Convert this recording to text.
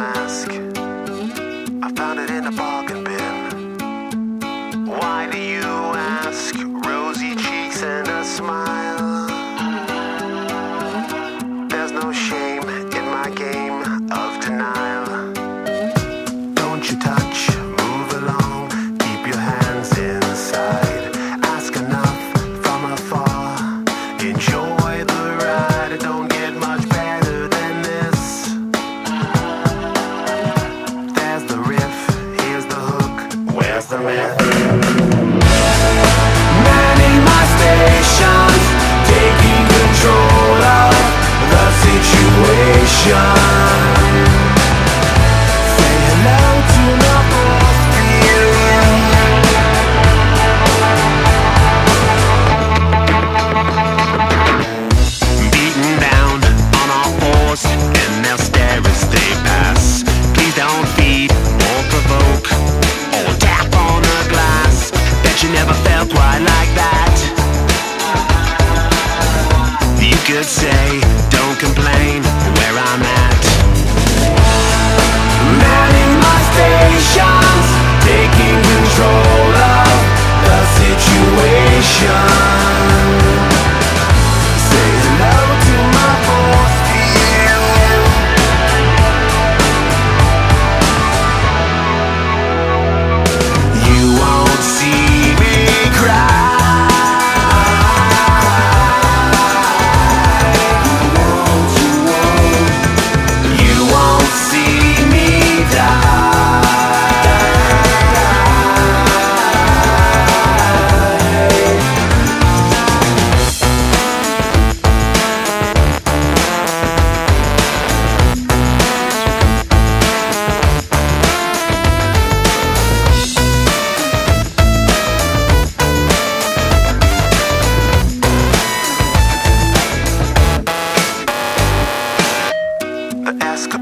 mask. The myth? You could say, ask